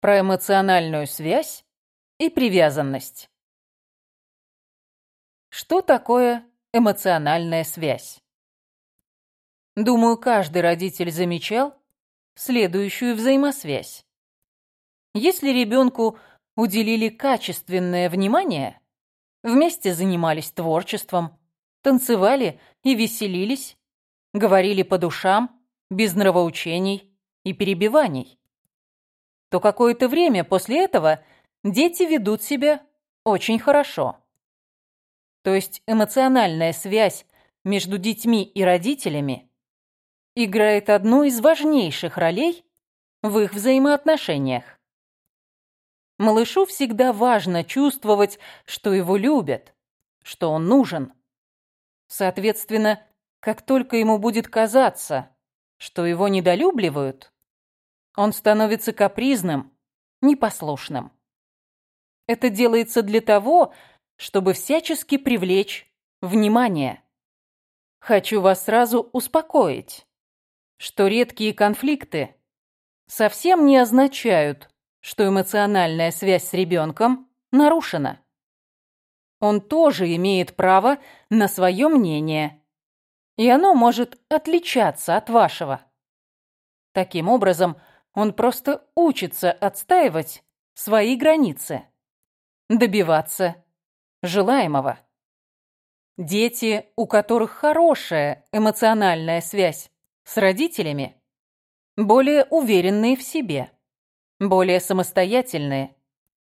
про эмоциональную связь и привязанность. Что такое эмоциональная связь? Думаю, каждый родитель замечал следующую взаимосвязь. Если ребенку уделили качественное внимание, вместе занимались творчеством, танцевали и веселились, говорили по душам, без нравоучений и перебиваний, то какое-то время после этого дети ведут себя очень хорошо. То есть эмоциональная связь между детьми и родителями играет одну из важнейших ролей в их взаимоотношениях. Малышу всегда важно чувствовать, что его любят, что он нужен. Соответственно, как только ему будет казаться, что его недолюбливают, он становится капризным, непослушным. Это делается для того, чтобы всячески привлечь внимание. Хочу вас сразу успокоить, что редкие конфликты совсем не означают, что эмоциональная связь с ребенком нарушена. Он тоже имеет право на свое мнение, и оно может отличаться от вашего. Таким образом, он просто учится отстаивать свои границы, добиваться желаемого. Дети, у которых хорошая эмоциональная связь с родителями, более уверенные в себе, более самостоятельные,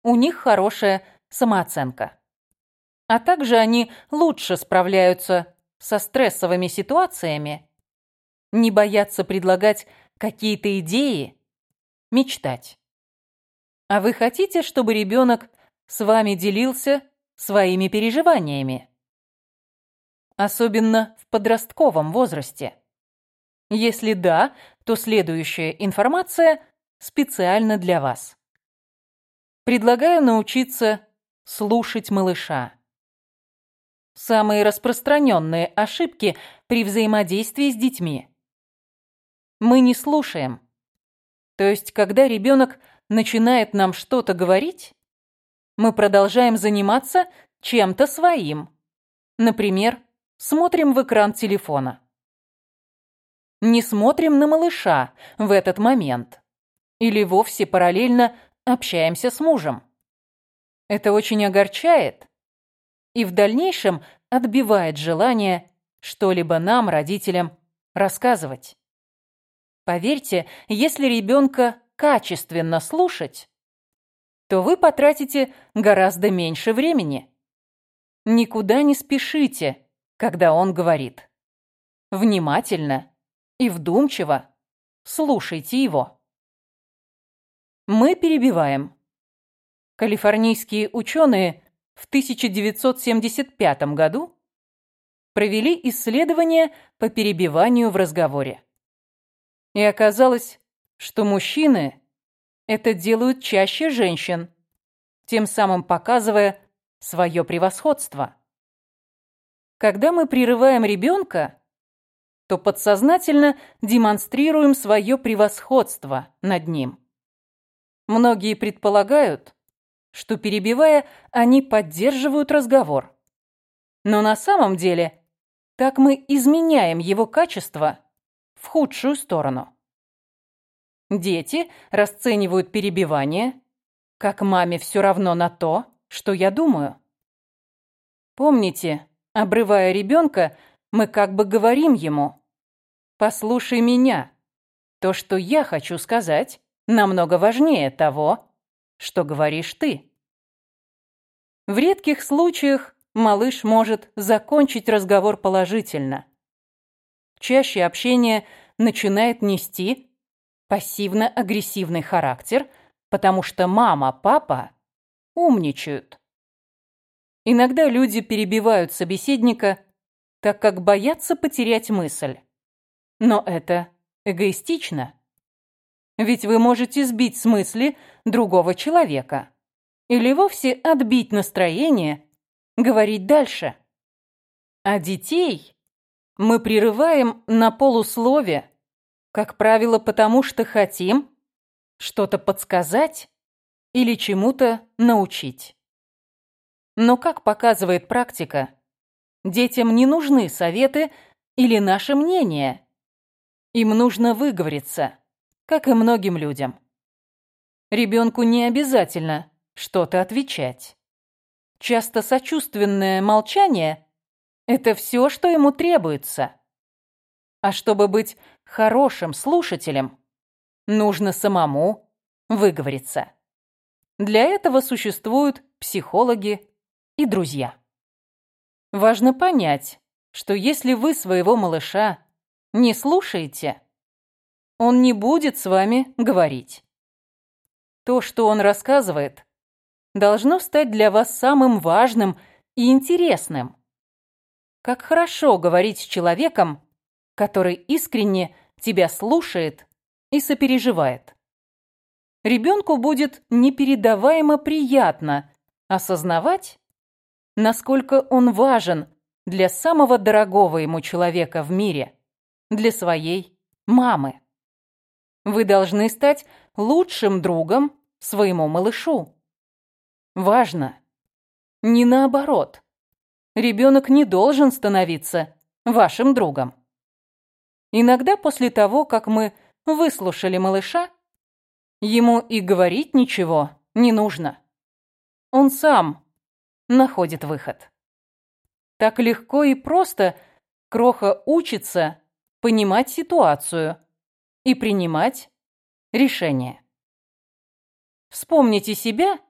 у них хорошая самооценка. А также они лучше справляются со стрессовыми ситуациями, не боятся предлагать какие-то идеи, мечтать. А вы хотите, чтобы ребенок с вами делился своими переживаниями? Особенно в подростковом возрасте. Если да, то следующая информация специально для вас. Предлагаю научиться слушать малыша. Самые распространенные ошибки при взаимодействии с детьми. Мы не слушаем. То есть, когда ребенок начинает нам что-то говорить, мы продолжаем заниматься чем-то своим. Например, смотрим в экран телефона. Не смотрим на малыша в этот момент. Или вовсе параллельно общаемся с мужем. Это очень огорчает и в дальнейшем отбивает желание что-либо нам, родителям, рассказывать. Поверьте, если ребенка качественно слушать, то вы потратите гораздо меньше времени. Никуда не спешите, когда он говорит. Внимательно и вдумчиво слушайте его. Мы перебиваем. Калифорнийские ученые в 1975 году провели исследование по перебиванию в разговоре. И оказалось, что мужчины это делают чаще женщин, тем самым показывая свое превосходство. Когда мы прерываем ребенка, то подсознательно демонстрируем свое превосходство над ним. Многие предполагают, что перебивая, они поддерживают разговор. Но на самом деле так мы изменяем его качество в худшую сторону. Дети расценивают перебивание, как маме все равно на то, что я думаю. Помните, обрывая ребенка, мы как бы говорим ему «Послушай меня. То, что я хочу сказать, намного важнее того, что говоришь ты». В редких случаях малыш может закончить разговор положительно. Чаще общение начинает нести пассивно-агрессивный характер, потому что мама, папа умничают. Иногда люди перебивают собеседника, так как боятся потерять мысль. Но это эгоистично. Ведь вы можете сбить с мысли другого человека. Или вовсе отбить настроение, говорить дальше. А детей мы прерываем на полуслове, как правило, потому что хотим что-то подсказать или чему-то научить. Но, как показывает практика, детям не нужны советы или наше мнение. Им нужно выговориться, как и многим людям. Ребенку не обязательно что-то отвечать. Часто сочувственное молчание – это все, что ему требуется. А чтобы быть хорошим слушателем, нужно самому выговориться. Для этого существуют психологи и друзья. Важно понять, что если вы своего малыша не слушаете, он не будет с вами говорить. То, что он рассказывает, должно стать для вас самым важным и интересным. Как хорошо говорить с человеком, который искренне тебя слушает и сопереживает. Ребенку будет непередаваемо приятно осознавать, насколько он важен для самого дорогого ему человека в мире, для своей мамы. Вы должны стать лучшим другом своему малышу. Важно. Не наоборот. Ребенок не должен становиться вашим другом. Иногда после того, как мы выслушали малыша, ему и говорить ничего не нужно. Он сам находит выход. Так легко и просто Кроха учится понимать ситуацию и принимать решения. Вспомните себя,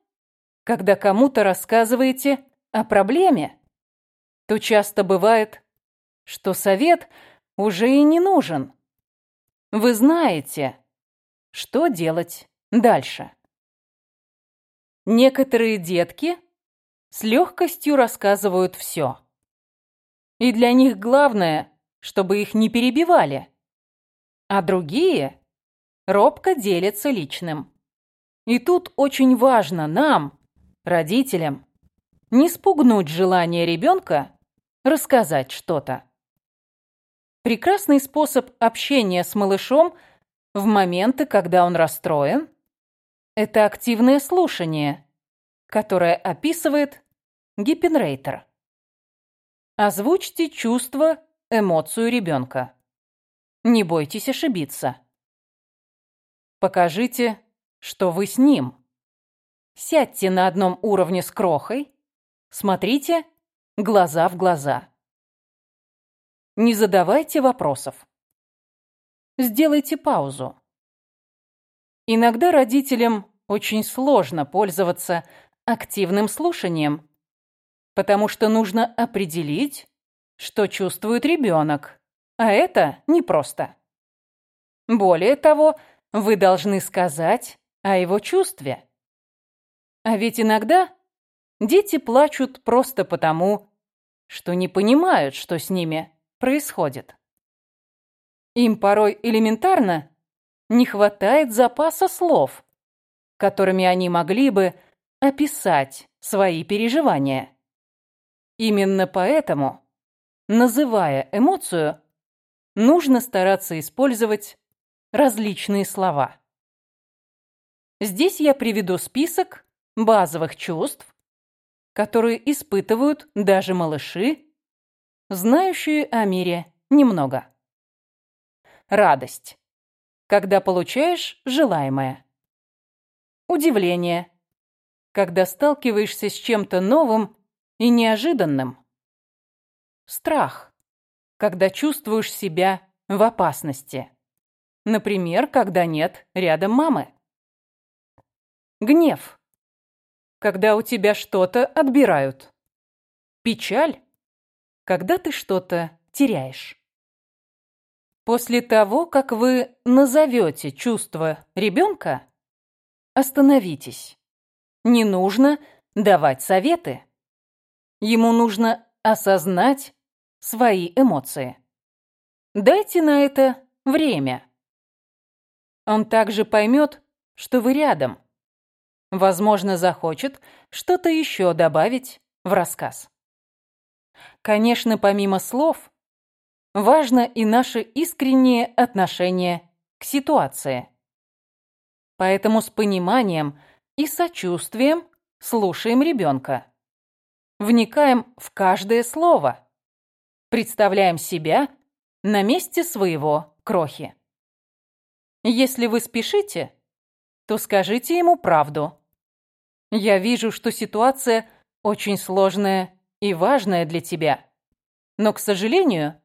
когда кому-то рассказываете о проблеме. То часто бывает, что совет уже и не нужен. Вы знаете, что делать дальше. Некоторые детки с легкостью рассказывают все. И для них главное, чтобы их не перебивали. А другие робко делятся личным. И тут очень важно нам, родителям, не спугнуть желание ребенка рассказать что-то. Прекрасный способ общения с малышом в моменты, когда он расстроен, это активное слушание, которое описывает Гиппенрейтер. Озвучьте чувство, эмоцию ребенка. Не бойтесь ошибиться. Покажите, что вы с ним. Сядьте на одном уровне с крохой, смотрите глаза в глаза. Не задавайте вопросов. Сделайте паузу. Иногда родителям очень сложно пользоваться активным слушанием, потому что нужно определить, что чувствует ребенок, а это непросто. Более того, вы должны сказать о его чувстве. А ведь иногда дети плачут просто потому, что не понимают, что с ними происходит. Им порой элементарно не хватает запаса слов, которыми они могли бы описать свои переживания. Именно поэтому, называя эмоцию, нужно стараться использовать различные слова. Здесь я приведу список базовых чувств, которые испытывают даже малыши, знающие о мире немного. Радость, когда получаешь желаемое. Удивление, когда сталкиваешься с чем-то новым и неожиданным. Страх, когда чувствуешь себя в опасности. Например, когда нет рядом мамы. Гнев, когда у тебя что-то отбирают. Печаль, когда ты что-то теряешь. После того, как вы назовете чувство ребенка, остановитесь. Не нужно давать советы. Ему нужно осознать свои эмоции. Дайте на это время. Он также поймет, что вы рядом. Возможно, захочет что-то еще добавить в рассказ. Конечно, помимо слов, важно и наше искреннее отношение к ситуации. Поэтому с пониманием и сочувствием слушаем ребенка. Вникаем в каждое слово. Представляем себя на месте своего крохи. Если вы спешите, то скажите ему правду. Я вижу, что ситуация очень сложная и важная для тебя. Но, к сожалению,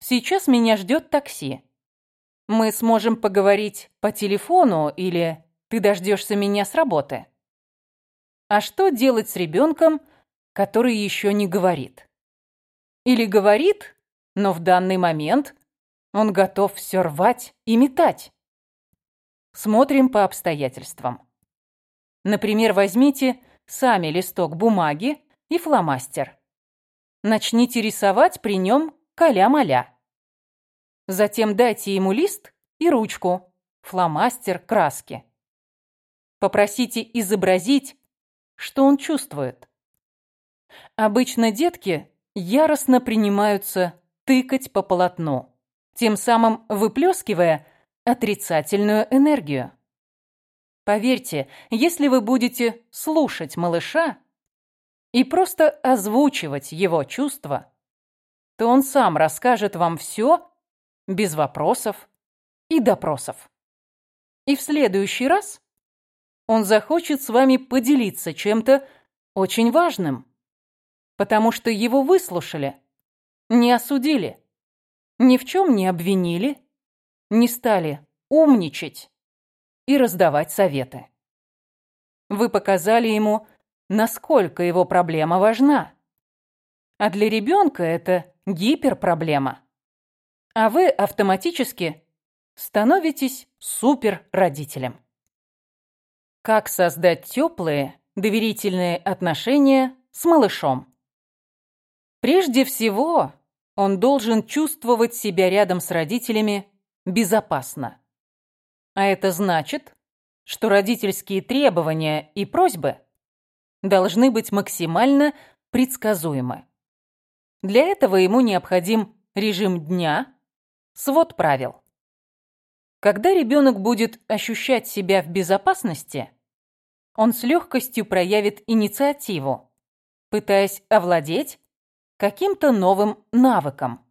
сейчас меня ждет такси. Мы сможем поговорить по телефону или ты дождешься меня с работы. А что делать с ребенком, который еще не говорит? Или говорит, но в данный момент он готов все рвать и метать. Смотрим по обстоятельствам. Например, возьмите сами листок бумаги и фломастер. Начните рисовать при нем каля-маля. Затем дайте ему лист и ручку, фломастер, краски. Попросите изобразить, что он чувствует. Обычно детки яростно принимаются тыкать по полотну, тем самым выплескивая отрицательную энергию. Поверьте, если вы будете слушать малыша и просто озвучивать его чувства, то он сам расскажет вам все без вопросов и допросов. И в следующий раз он захочет с вами поделиться чем-то очень важным, потому что его выслушали, не осудили, ни в чем не обвинили, не стали умничать и раздавать советы. Вы показали ему, насколько его проблема важна. А для ребенка это гиперпроблема. А вы автоматически становитесь суперродителем. Как создать теплые, доверительные отношения с малышом? Прежде всего, он должен чувствовать себя рядом с родителями безопасно. А это значит, что родительские требования и просьбы должны быть максимально предсказуемы. Для этого ему необходим режим дня, свод правил. Когда ребенок будет ощущать себя в безопасности, он с легкостью проявит инициативу, пытаясь овладеть каким-то новым навыком.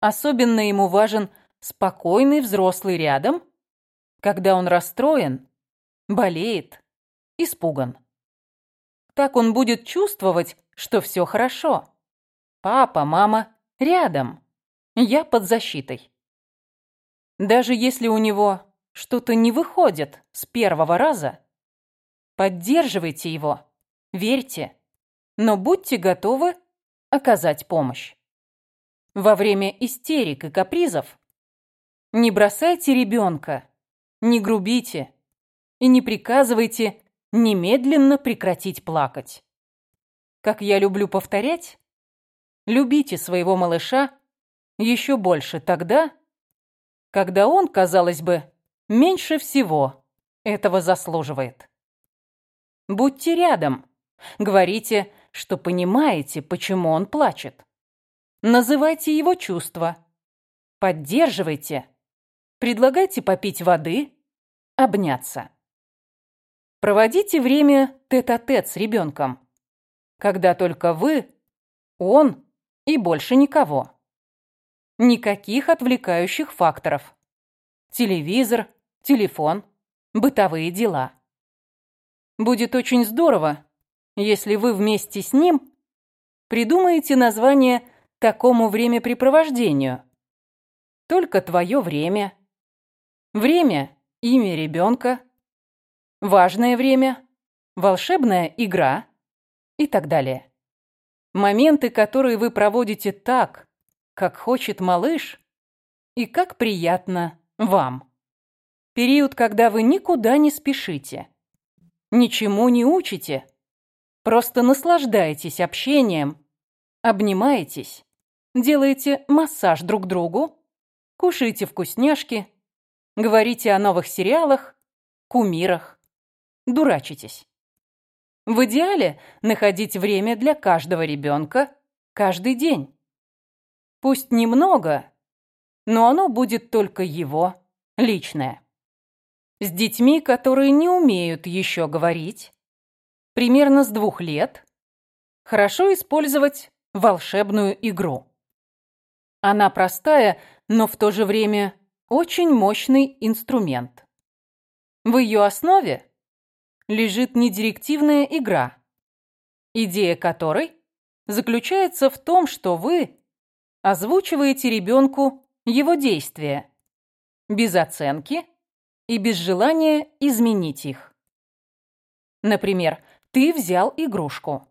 Особенно ему важен спокойный взрослый рядом когда он расстроен, болеет, испуган. Так он будет чувствовать, что все хорошо. Папа, мама рядом. Я под защитой. Даже если у него что-то не выходит с первого раза, поддерживайте его, верьте, но будьте готовы оказать помощь. Во время истерик и капризов не бросайте ребенка не грубите и не приказывайте немедленно прекратить плакать. Как я люблю повторять, любите своего малыша еще больше тогда, когда он, казалось бы, меньше всего этого заслуживает. Будьте рядом, говорите, что понимаете, почему он плачет. Называйте его чувства, поддерживайте Предлагайте попить воды, обняться. Проводите время тет-а-тет -тет с ребенком, когда только вы, он и больше никого. Никаких отвлекающих факторов. Телевизор, телефон, бытовые дела. Будет очень здорово, если вы вместе с ним придумаете название такому времяпрепровождению. Только твое время – Время – имя ребенка. Важное время – волшебная игра и так далее. Моменты, которые вы проводите так, как хочет малыш, и как приятно вам. Период, когда вы никуда не спешите, ничему не учите, просто наслаждаетесь общением, обнимаетесь, делаете массаж друг другу, кушаете вкусняшки – Говорите о новых сериалах, кумирах. Дурачитесь. В идеале находить время для каждого ребенка каждый день. Пусть немного, но оно будет только его личное. С детьми, которые не умеют еще говорить, примерно с двух лет, хорошо использовать волшебную игру. Она простая, но в то же время очень мощный инструмент. В ее основе лежит недирективная игра, идея которой заключается в том, что вы озвучиваете ребенку его действия без оценки и без желания изменить их. Например, ты взял игрушку,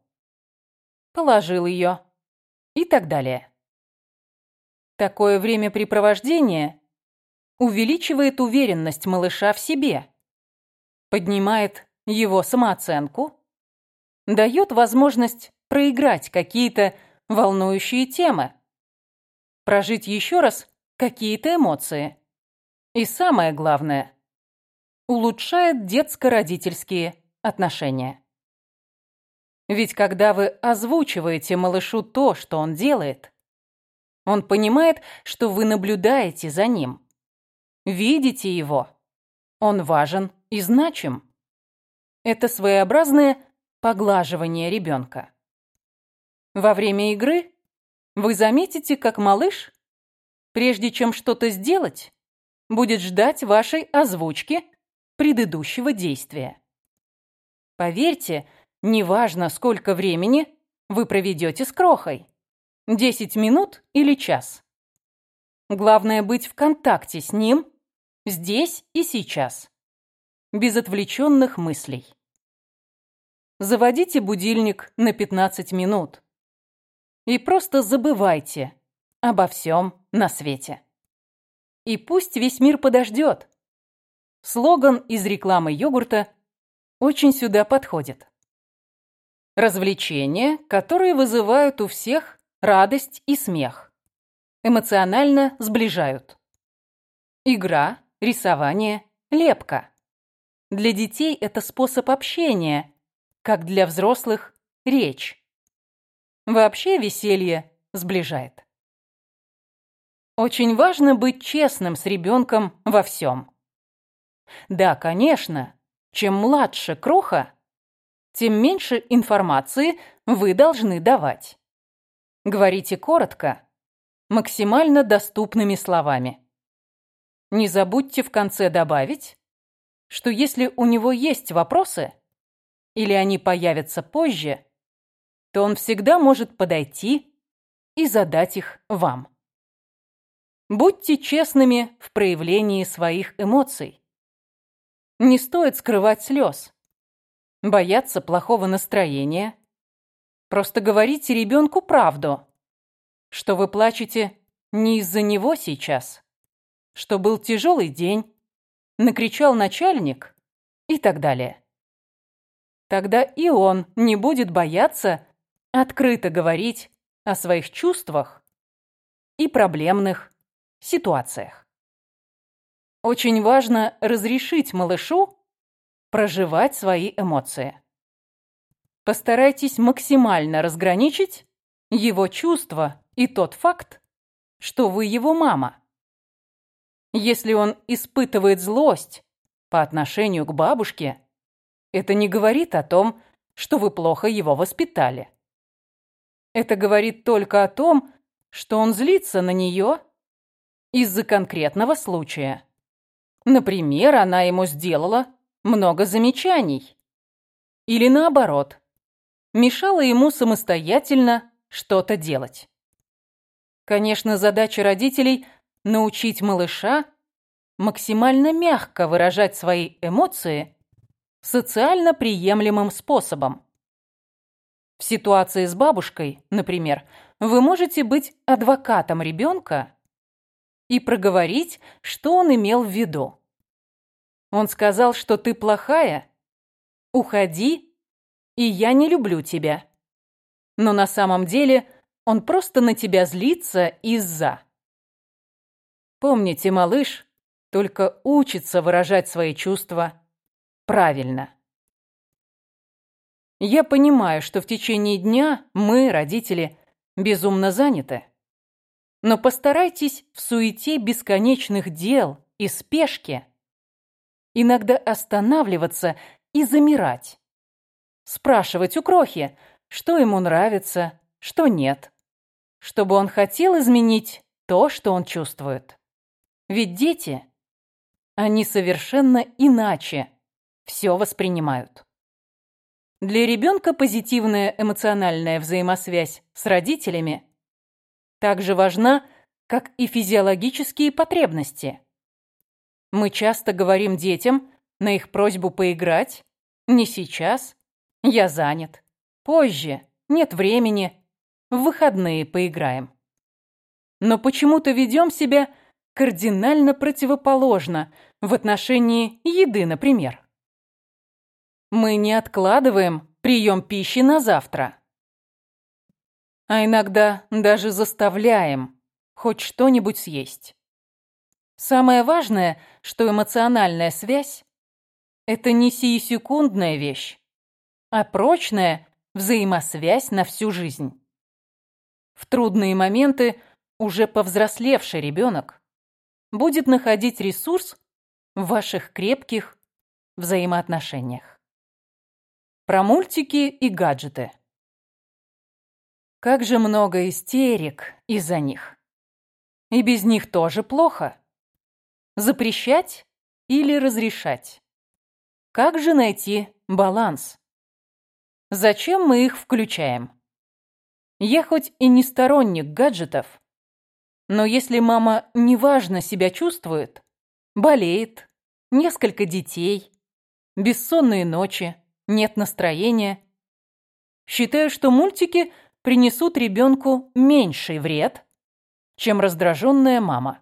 положил ее и так далее. Такое времяпрепровождение увеличивает уверенность малыша в себе, поднимает его самооценку, дает возможность проиграть какие-то волнующие темы, прожить еще раз какие-то эмоции. И самое главное, улучшает детско-родительские отношения. Ведь когда вы озвучиваете малышу то, что он делает, он понимает, что вы наблюдаете за ним. Видите его. Он важен и значим. Это своеобразное поглаживание ребенка. Во время игры вы заметите, как малыш, прежде чем что-то сделать, будет ждать вашей озвучки предыдущего действия. Поверьте, неважно, сколько времени вы проведете с крохой. 10 минут или час. Главное быть в контакте с ним здесь и сейчас. Без отвлеченных мыслей. Заводите будильник на 15 минут. И просто забывайте обо всем на свете. И пусть весь мир подождет. Слоган из рекламы йогурта очень сюда подходит. Развлечения, которые вызывают у всех радость и смех. Эмоционально сближают. Игра, рисование, лепка. Для детей это способ общения, как для взрослых – речь. Вообще веселье сближает. Очень важно быть честным с ребенком во всем. Да, конечно, чем младше кроха, тем меньше информации вы должны давать. Говорите коротко, максимально доступными словами. Не забудьте в конце добавить, что если у него есть вопросы, или они появятся позже, то он всегда может подойти и задать их вам. Будьте честными в проявлении своих эмоций. Не стоит скрывать слез, бояться плохого настроения, Просто говорите ребенку правду, что вы плачете не из-за него сейчас, что был тяжелый день, накричал начальник и так далее. Тогда и он не будет бояться открыто говорить о своих чувствах и проблемных ситуациях. Очень важно разрешить малышу проживать свои эмоции. Постарайтесь максимально разграничить его чувства и тот факт, что вы его мама. Если он испытывает злость по отношению к бабушке, это не говорит о том, что вы плохо его воспитали. Это говорит только о том, что он злится на нее из-за конкретного случая. Например, она ему сделала много замечаний. Или наоборот, мешало ему самостоятельно что-то делать. Конечно, задача родителей – научить малыша максимально мягко выражать свои эмоции социально приемлемым способом. В ситуации с бабушкой, например, вы можете быть адвокатом ребенка и проговорить, что он имел в виду. Он сказал, что ты плохая, уходи и я не люблю тебя. Но на самом деле он просто на тебя злится из-за. Помните, малыш только учится выражать свои чувства правильно. Я понимаю, что в течение дня мы, родители, безумно заняты. Но постарайтесь в суете бесконечных дел и спешке иногда останавливаться и замирать. Спрашивать у крохи, что ему нравится, что нет. Чтобы он хотел изменить то, что он чувствует. Ведь дети, они совершенно иначе все воспринимают. Для ребенка позитивная эмоциональная взаимосвязь с родителями также важна, как и физиологические потребности. Мы часто говорим детям на их просьбу поиграть «не сейчас», «я занят», «позже», «нет времени», «в выходные поиграем». Но почему-то ведем себя кардинально противоположно в отношении еды, например. Мы не откладываем прием пищи на завтра, а иногда даже заставляем хоть что-нибудь съесть. Самое важное, что эмоциональная связь – это не сиюсекундная вещь, а прочная взаимосвязь на всю жизнь. В трудные моменты уже повзрослевший ребенок будет находить ресурс в ваших крепких взаимоотношениях. Про мультики и гаджеты. Как же много истерик из-за них. И без них тоже плохо. Запрещать или разрешать? Как же найти баланс? Зачем мы их включаем? Я хоть и не сторонник гаджетов, но если мама неважно себя чувствует, болеет, несколько детей, бессонные ночи, нет настроения, считаю, что мультики принесут ребенку меньший вред, чем раздраженная мама.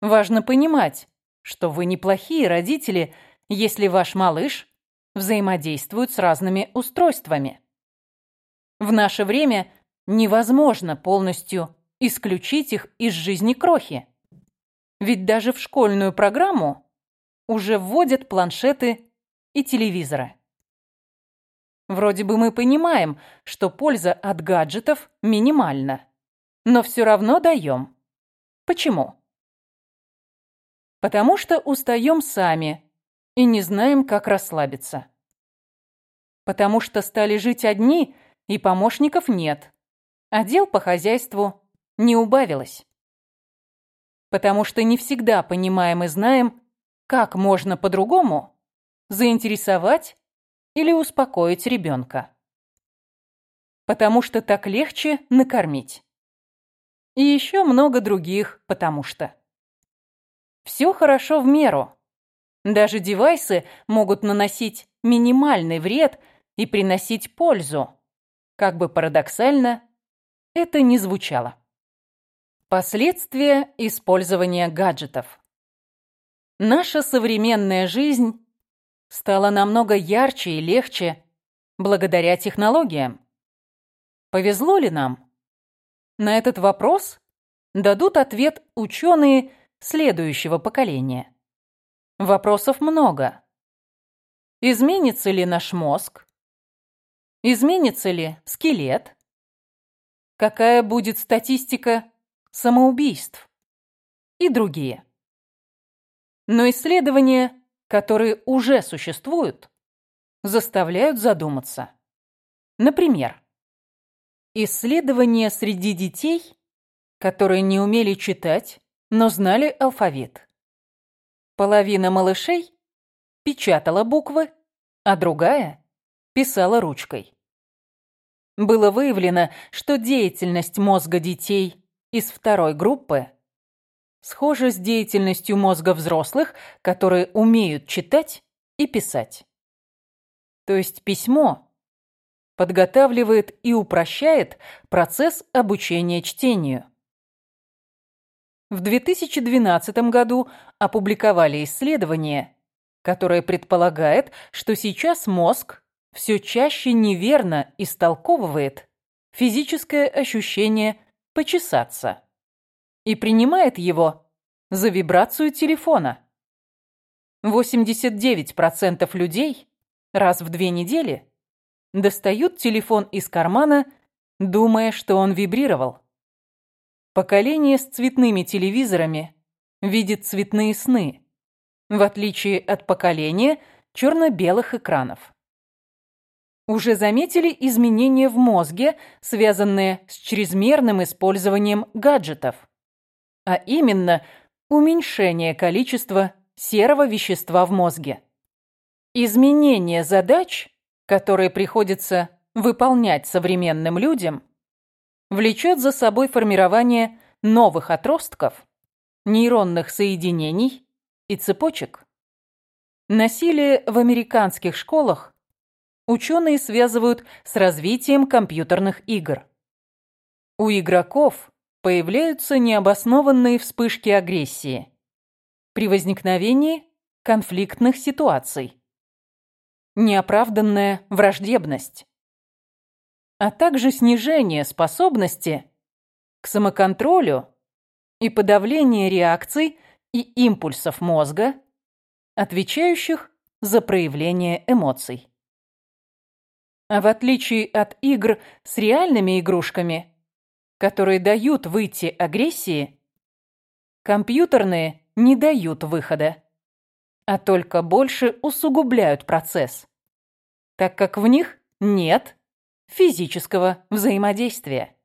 Важно понимать, что вы неплохие родители, если ваш малыш взаимодействует с разными устройствами. В наше время невозможно полностью исключить их из жизни крохи. Ведь даже в школьную программу уже вводят планшеты и телевизоры. Вроде бы мы понимаем, что польза от гаджетов минимальна, но все равно даем. Почему? Потому что устаем сами и не знаем, как расслабиться. Потому что стали жить одни, и помощников нет, а дел по хозяйству не убавилось. Потому что не всегда понимаем и знаем, как можно по-другому заинтересовать или успокоить ребенка. Потому что так легче накормить. И еще много других «потому что». Все хорошо в меру. Даже девайсы могут наносить минимальный вред и приносить пользу. Как бы парадоксально это ни звучало. Последствия использования гаджетов. Наша современная жизнь стала намного ярче и легче благодаря технологиям. Повезло ли нам? На этот вопрос дадут ответ ученые следующего поколения. Вопросов много. Изменится ли наш мозг? Изменится ли скелет? Какая будет статистика самоубийств? И другие. Но исследования, которые уже существуют, заставляют задуматься. Например, исследования среди детей, которые не умели читать но знали алфавит. Половина малышей печатала буквы, а другая писала ручкой. Было выявлено, что деятельность мозга детей из второй группы схожа с деятельностью мозга взрослых, которые умеют читать и писать. То есть письмо подготавливает и упрощает процесс обучения чтению. В 2012 году опубликовали исследование, которое предполагает, что сейчас мозг все чаще неверно истолковывает физическое ощущение «почесаться» и принимает его за вибрацию телефона. 89% людей раз в две недели достают телефон из кармана, думая, что он вибрировал. Поколение с цветными телевизорами видит цветные сны. в отличие от поколения черно-белых экранов. Уже заметили изменения в мозге, связанные с чрезмерным использованием гаджетов, а именно уменьшение количества серого вещества в мозге. Изменение задач, которые приходится выполнять современным людям, влечет за собой формирование новых отростков, нейронных соединений и цепочек. Насилие в американских школах ученые связывают с развитием компьютерных игр. У игроков появляются необоснованные вспышки агрессии при возникновении конфликтных ситуаций, неоправданная враждебность, а также снижение способности к самоконтролю и подавление реакций и импульсов мозга, отвечающих за проявление эмоций. А в отличие от игр с реальными игрушками, которые дают выйти агрессии, компьютерные не дают выхода, а только больше усугубляют процесс, так как в них нет физического взаимодействия.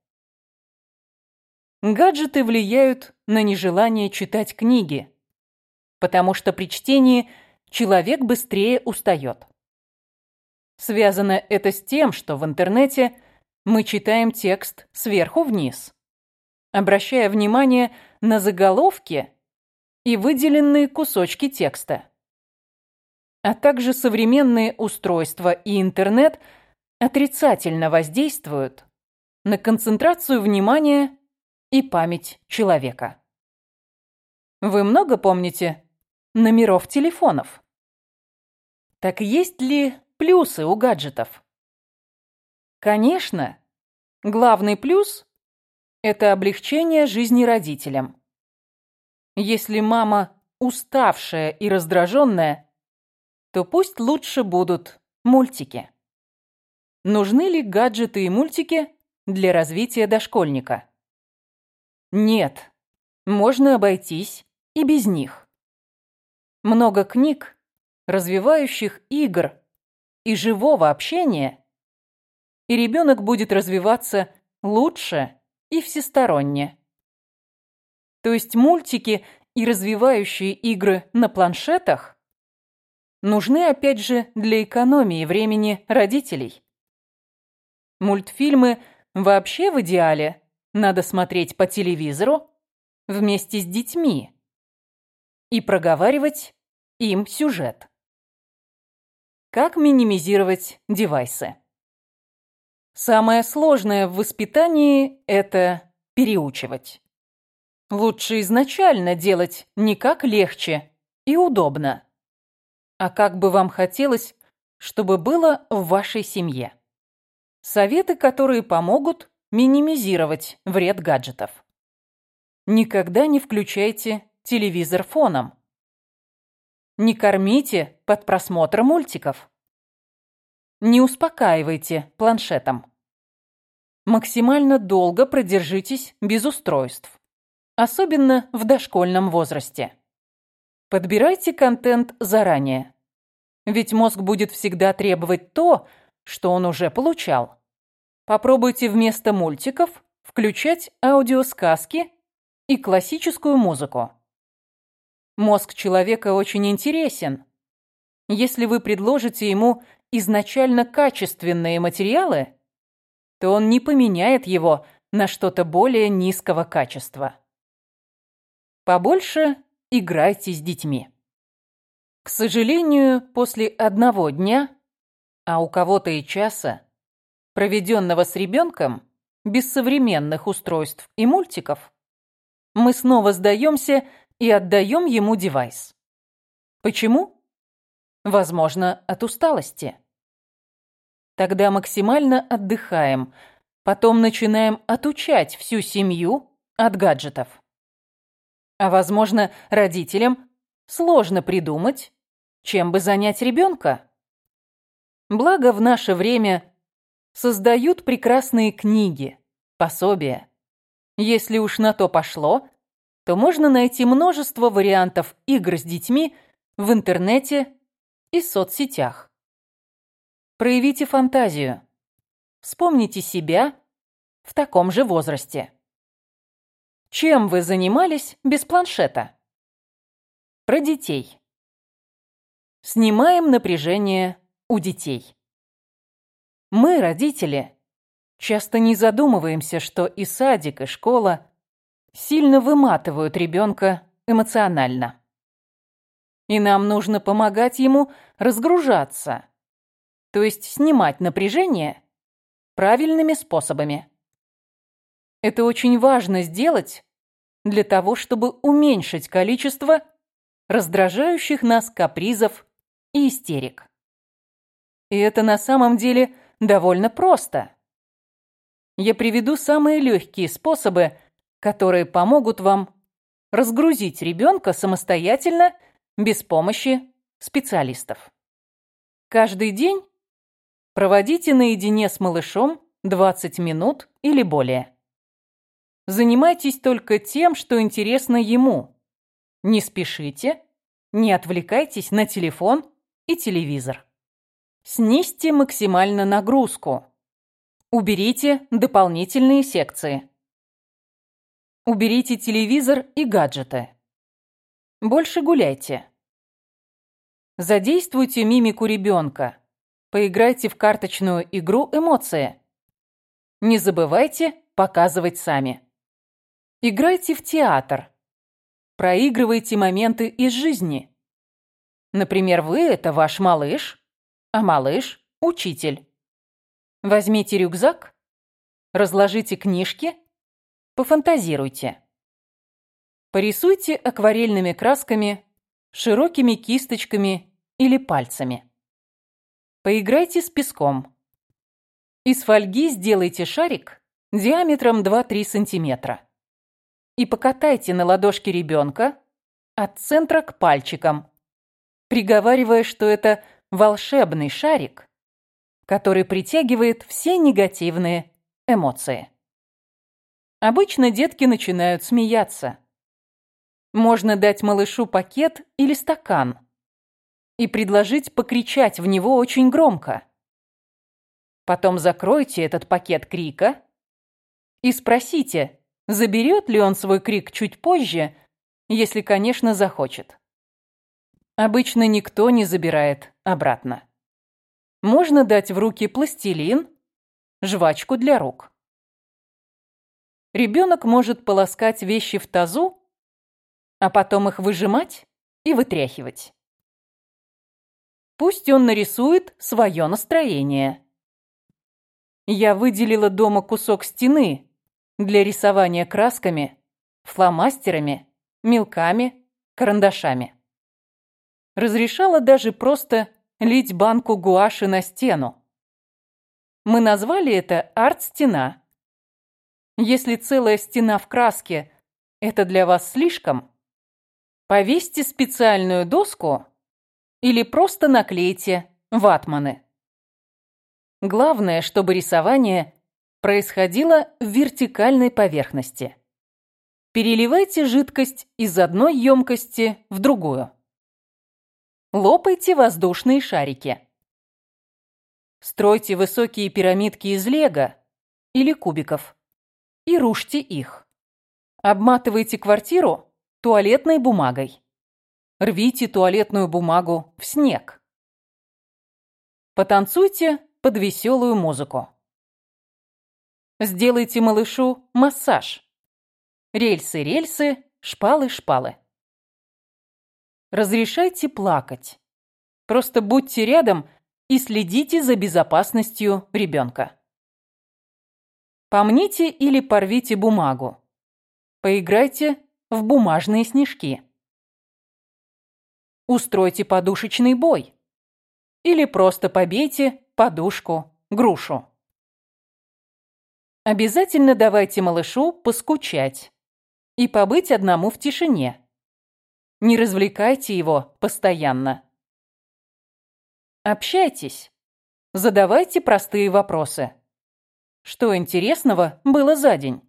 Гаджеты влияют на нежелание читать книги, потому что при чтении человек быстрее устает. Связано это с тем, что в интернете мы читаем текст сверху вниз, обращая внимание на заголовки и выделенные кусочки текста. А также современные устройства и интернет отрицательно воздействуют на концентрацию внимания и память человека. Вы много помните номеров телефонов? Так есть ли плюсы у гаджетов? Конечно. Главный плюс – это облегчение жизни родителям. Если мама уставшая и раздраженная, то пусть лучше будут мультики. Нужны ли гаджеты и мультики для развития дошкольника? Нет, можно обойтись и без них. Много книг, развивающих игр и живого общения, и ребенок будет развиваться лучше и всесторонне. То есть мультики и развивающие игры на планшетах нужны опять же для экономии времени родителей. Мультфильмы вообще в идеале надо смотреть по телевизору вместе с детьми и проговаривать им сюжет. Как минимизировать девайсы? Самое сложное в воспитании – это переучивать. Лучше изначально делать не как легче и удобно, а как бы вам хотелось, чтобы было в вашей семье. Советы, которые помогут минимизировать вред гаджетов. Никогда не включайте телевизор фоном. Не кормите под просмотр мультиков. Не успокаивайте планшетом. Максимально долго продержитесь без устройств, особенно в дошкольном возрасте. Подбирайте контент заранее, ведь мозг будет всегда требовать то, что он уже получал. Попробуйте вместо мультиков включать аудиосказки и классическую музыку. Мозг человека очень интересен. Если вы предложите ему изначально качественные материалы, то он не поменяет его на что-то более низкого качества. Побольше играйте с детьми. К сожалению, после одного дня, а у кого-то и часа, проведенного с ребенком, без современных устройств и мультиков, мы снова сдаемся и отдаем ему девайс. Почему? Возможно, от усталости. Тогда максимально отдыхаем, потом начинаем отучать всю семью от гаджетов. А возможно, родителям сложно придумать, чем бы занять ребенка. Благо в наше время создают прекрасные книги, пособия. Если уж на то пошло, то можно найти множество вариантов игр с детьми в интернете и соцсетях. Проявите фантазию. Вспомните себя в таком же возрасте. Чем вы занимались без планшета? Про детей. Снимаем напряжение у детей. Мы, родители, часто не задумываемся, что и садик, и школа сильно выматывают ребенка эмоционально. И нам нужно помогать ему разгружаться, то есть снимать напряжение правильными способами. Это очень важно сделать для того, чтобы уменьшить количество раздражающих нас капризов и истерик. И это на самом деле довольно просто. Я приведу самые легкие способы, которые помогут вам разгрузить ребенка самостоятельно без помощи специалистов. Каждый день проводите наедине с малышом 20 минут или более. Занимайтесь только тем, что интересно ему. Не спешите, не отвлекайтесь на телефон и телевизор. Снизьте максимально нагрузку. Уберите дополнительные секции. Уберите телевизор и гаджеты. Больше гуляйте. Задействуйте мимику ребенка. Поиграйте в карточную игру «Эмоции». Не забывайте показывать сами. Играйте в театр. Проигрывайте моменты из жизни. Например, вы – это ваш малыш, а малыш – учитель. Возьмите рюкзак, разложите книжки, пофантазируйте. Порисуйте акварельными красками, широкими кисточками или пальцами. Поиграйте с песком. Из фольги сделайте шарик диаметром 2-3 см. И покатайте на ладошке ребенка от центра к пальчикам, приговаривая, что это волшебный шарик, который притягивает все негативные эмоции. Обычно детки начинают смеяться. Можно дать малышу пакет или стакан и предложить покричать в него очень громко. Потом закройте этот пакет крика и спросите, заберет ли он свой крик чуть позже, если, конечно, захочет. Обычно никто не забирает обратно. Можно дать в руки пластилин, жвачку для рук. Ребенок может полоскать вещи в тазу, а потом их выжимать и вытряхивать. Пусть он нарисует свое настроение. Я выделила дома кусок стены для рисования красками, фломастерами, мелками, карандашами. Разрешала даже просто лить банку гуаши на стену. Мы назвали это арт-стена. Если целая стена в краске – это для вас слишком, повесьте специальную доску или просто наклейте ватманы. Главное, чтобы рисование происходило в вертикальной поверхности. Переливайте жидкость из одной емкости в другую. Лопайте воздушные шарики. Стройте высокие пирамидки из лего или кубиков и рушьте их. Обматывайте квартиру туалетной бумагой. Рвите туалетную бумагу в снег. Потанцуйте под веселую музыку. Сделайте малышу массаж. Рельсы-рельсы, шпалы-шпалы. Разрешайте плакать. Просто будьте рядом и следите за безопасностью ребенка. Помните или порвите бумагу. Поиграйте в бумажные снежки. Устройте подушечный бой. Или просто побейте подушку, грушу. Обязательно давайте малышу поскучать и побыть одному в тишине. Не развлекайте его постоянно. Общайтесь. Задавайте простые вопросы. Что интересного было за день?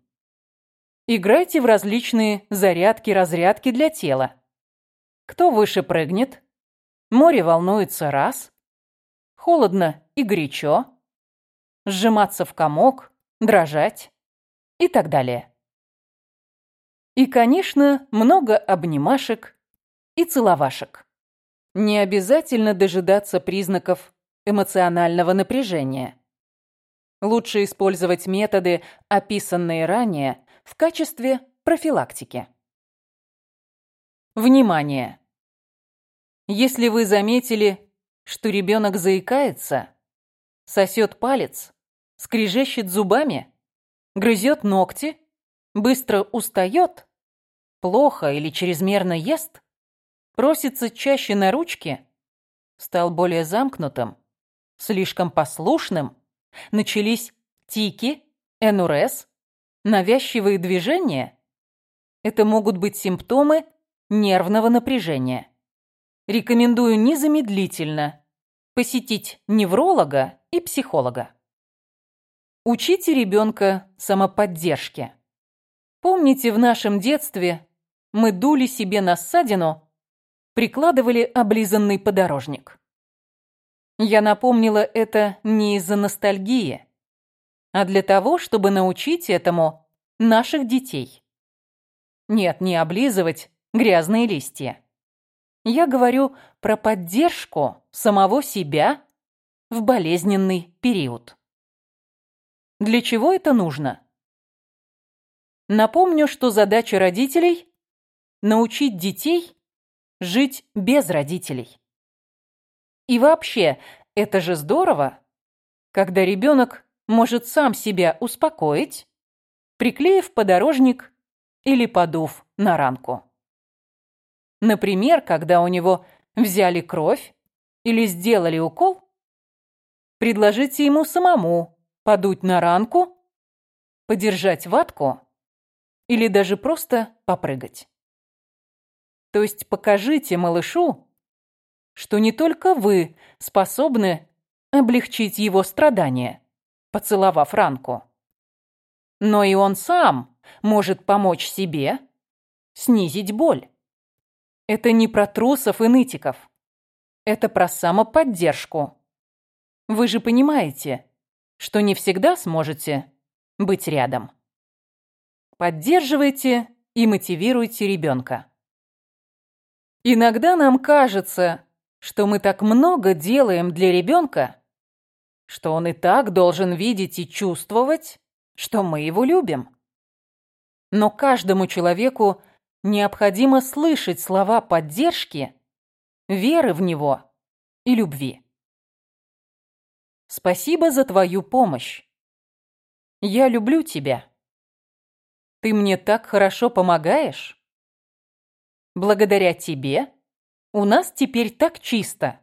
Играйте в различные зарядки-разрядки для тела. Кто выше прыгнет, Море волнуется раз. Холодно и горячо. Сжиматься в комок, дрожать и так далее. И, конечно, много обнимашек и целовашек. Не обязательно дожидаться признаков эмоционального напряжения. Лучше использовать методы, описанные ранее, в качестве профилактики. Внимание! Если вы заметили, что ребенок заикается, сосет палец, скрежещет зубами, грызет ногти, быстро устает, плохо или чрезмерно ест, просится чаще на ручки, стал более замкнутым, слишком послушным, начались тики, энурез, навязчивые движения. Это могут быть симптомы нервного напряжения. Рекомендую незамедлительно посетить невролога и психолога. Учите ребенка самоподдержке. Помните, в нашем детстве мы дули себе на ссадину, прикладывали облизанный подорожник. Я напомнила это не из-за ностальгии, а для того, чтобы научить этому наших детей. Нет, не облизывать грязные листья. Я говорю про поддержку самого себя в болезненный период. Для чего это нужно? Напомню, что задача родителей – научить детей жить без родителей. И вообще, это же здорово, когда ребенок может сам себя успокоить, приклеив подорожник или подув на ранку. Например, когда у него взяли кровь или сделали укол, предложите ему самому подуть на ранку, подержать ватку или даже просто попрыгать. То есть покажите малышу, что не только вы способны облегчить его страдания, поцеловав ранку, но и он сам может помочь себе снизить боль. Это не про трусов и нытиков. Это про самоподдержку. Вы же понимаете, что не всегда сможете быть рядом. Поддерживайте и мотивируйте ребенка. Иногда нам кажется, что мы так много делаем для ребенка, что он и так должен видеть и чувствовать, что мы его любим. Но каждому человеку необходимо слышать слова поддержки, веры в него и любви. Спасибо за твою помощь. Я люблю тебя. Ты мне так хорошо помогаешь. Благодаря тебе у нас теперь так чисто.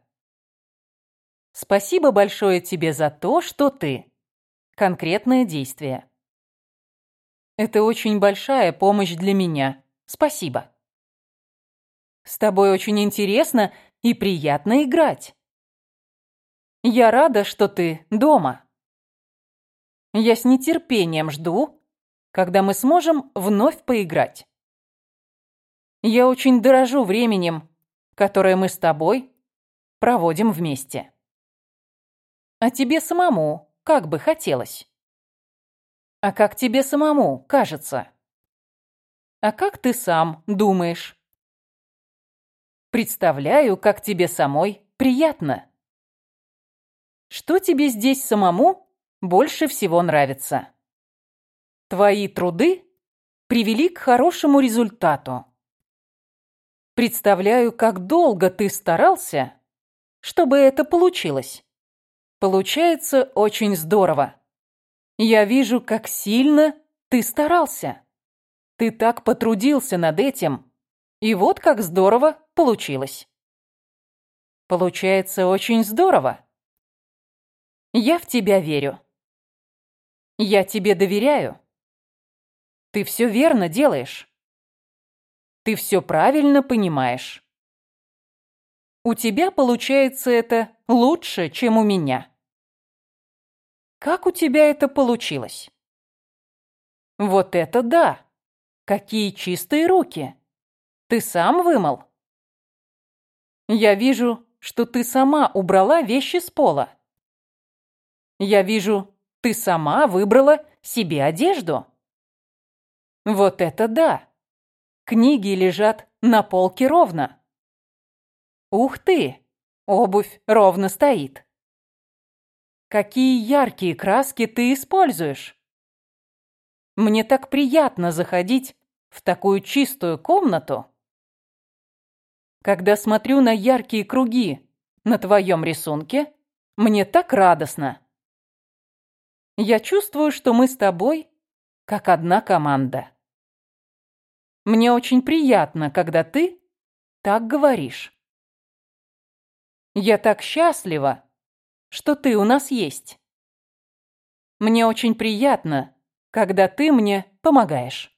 Спасибо большое тебе за то, что ты. Конкретное действие. Это очень большая помощь для меня. Спасибо. С тобой очень интересно и приятно играть. Я рада, что ты дома. Я с нетерпением жду, когда мы сможем вновь поиграть. Я очень дорожу временем, которое мы с тобой проводим вместе. А тебе самому как бы хотелось? А как тебе самому кажется? А как ты сам думаешь? Представляю, как тебе самой приятно. Что тебе здесь самому больше всего нравится? Твои труды привели к хорошему результату. Представляю, как долго ты старался, чтобы это получилось. Получается очень здорово. Я вижу, как сильно ты старался. Ты так потрудился над этим, и вот как здорово получилось. Получается очень здорово. Я в тебя верю. Я тебе доверяю. Ты все верно делаешь. Ты все правильно понимаешь. У тебя получается это лучше, чем у меня. Как у тебя это получилось? Вот это да! Какие чистые руки! Ты сам вымыл? Я вижу, что ты сама убрала вещи с пола. Я вижу, ты сама выбрала себе одежду. Вот это да! Книги лежат на полке ровно. Ух ты! Обувь ровно стоит. Какие яркие краски ты используешь. Мне так приятно заходить в такую чистую комнату. Когда смотрю на яркие круги на твоем рисунке, мне так радостно. Я чувствую, что мы с тобой как одна команда. Мне очень приятно, когда ты так говоришь. Я так счастлива, что ты у нас есть. Мне очень приятно, когда ты мне помогаешь.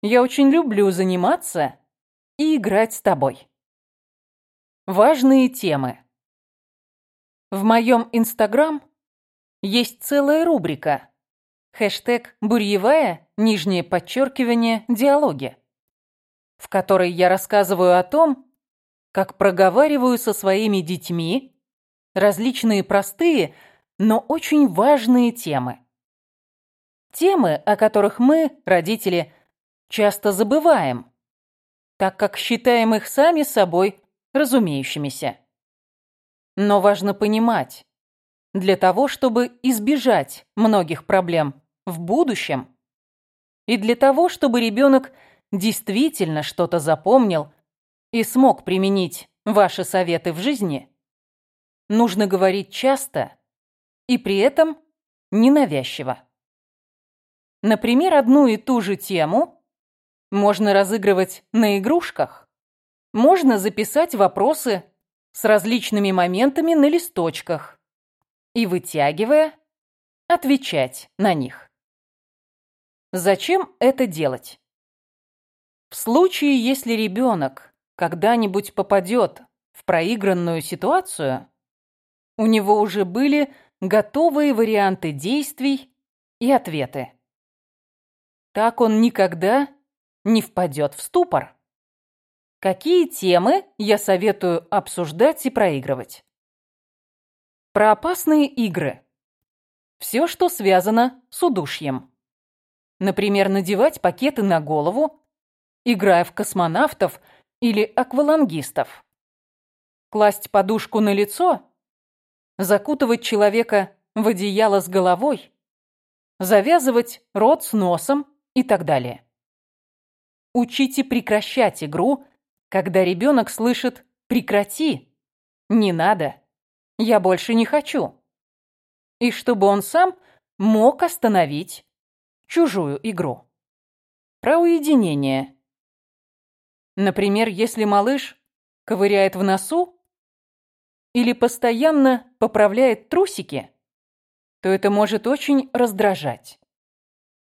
Я очень люблю заниматься и играть с тобой. Важные темы. В моем Инстаграм есть целая рубрика хэштег «Бурьевая», нижнее подчеркивание, диалоги, в которой я рассказываю о том, как проговариваю со своими детьми различные простые, но очень важные темы. Темы, о которых мы, родители, часто забываем, так как считаем их сами собой разумеющимися. Но важно понимать, для того, чтобы избежать многих проблем в будущем, и для того, чтобы ребенок действительно что-то запомнил и смог применить ваши советы в жизни, нужно говорить часто и при этом ненавязчиво. Например, одну и ту же тему можно разыгрывать на игрушках. Можно записать вопросы с различными моментами на листочках и, вытягивая, отвечать на них. Зачем это делать? В случае, если ребенок когда-нибудь попадет в проигранную ситуацию, у него уже были готовые варианты действий и ответы. Так он никогда не впадет в ступор. Какие темы я советую обсуждать и проигрывать? Про опасные игры. Все, что связано с удушьем. Например, надевать пакеты на голову, играя в космонавтов или аквалангистов. Класть подушку на лицо, закутывать человека в одеяло с головой, завязывать рот с носом и так далее. Учите прекращать игру, когда ребенок слышит «прекрати», «не надо», «я больше не хочу». И чтобы он сам мог остановить чужую игру. Про уединение. Например, если малыш ковыряет в носу или постоянно поправляет трусики, то это может очень раздражать.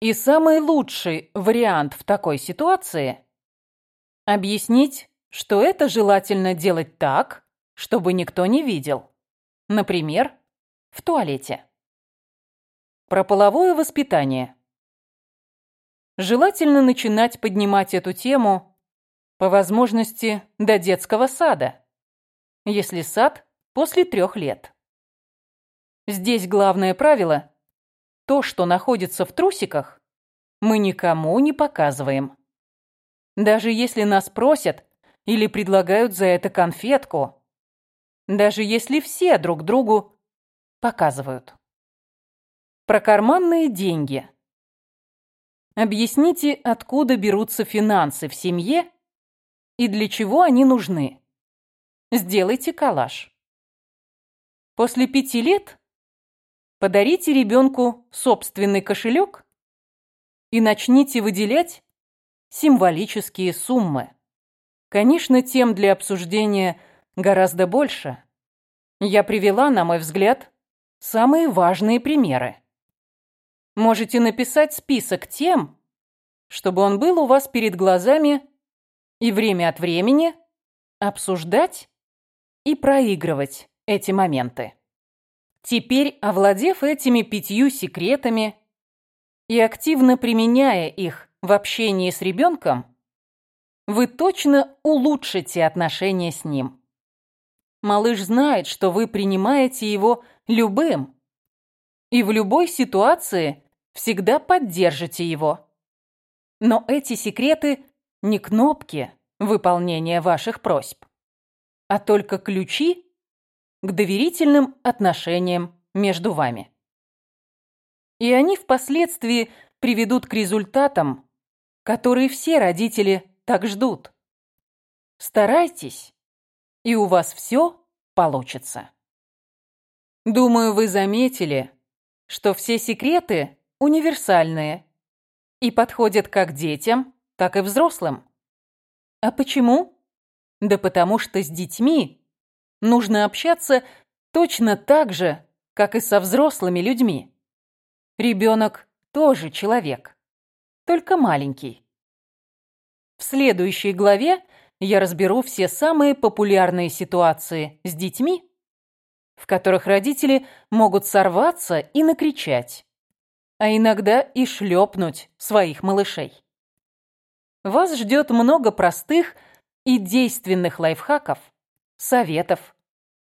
И самый лучший вариант в такой ситуации – объяснить, что это желательно делать так, чтобы никто не видел. Например, в туалете. Про половое воспитание. Желательно начинать поднимать эту тему по возможности до детского сада, если сад после трех лет. Здесь главное правило то, что находится в трусиках, мы никому не показываем. Даже если нас просят или предлагают за это конфетку. Даже если все друг другу показывают. Про карманные деньги. Объясните, откуда берутся финансы в семье и для чего они нужны. Сделайте коллаж. После пяти лет Подарите ребенку собственный кошелек и начните выделять символические суммы. Конечно, тем для обсуждения гораздо больше. Я привела, на мой взгляд, самые важные примеры. Можете написать список тем, чтобы он был у вас перед глазами и время от времени обсуждать и проигрывать эти моменты. Теперь, овладев этими пятью секретами и активно применяя их в общении с ребенком, вы точно улучшите отношения с ним. малыш знает, что вы принимаете его любым и в любой ситуации всегда поддержите его. Но эти секреты не кнопки выполнения ваших просьб, а только ключи к доверительным отношениям между вами. И они впоследствии приведут к результатам, которые все родители так ждут. Старайтесь, и у вас все получится. Думаю, вы заметили, что все секреты универсальные и подходят как детям, так и взрослым. А почему? Да потому что с детьми нужно общаться точно так же, как и со взрослыми людьми. Ребенок тоже человек, только маленький. В следующей главе я разберу все самые популярные ситуации с детьми, в которых родители могут сорваться и накричать, а иногда и шлепнуть своих малышей. Вас ждет много простых и действенных лайфхаков, советов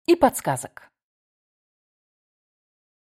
и подсказок.